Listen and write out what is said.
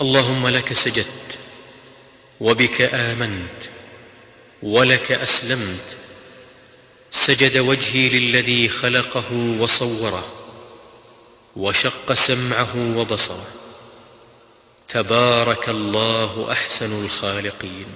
اللهم لك سجدت وبك آمنت ولك أسلمت سجد وجهي للذي خلقه وصوره وشق سمعه وبصره تبارك الله أحسن الخالقين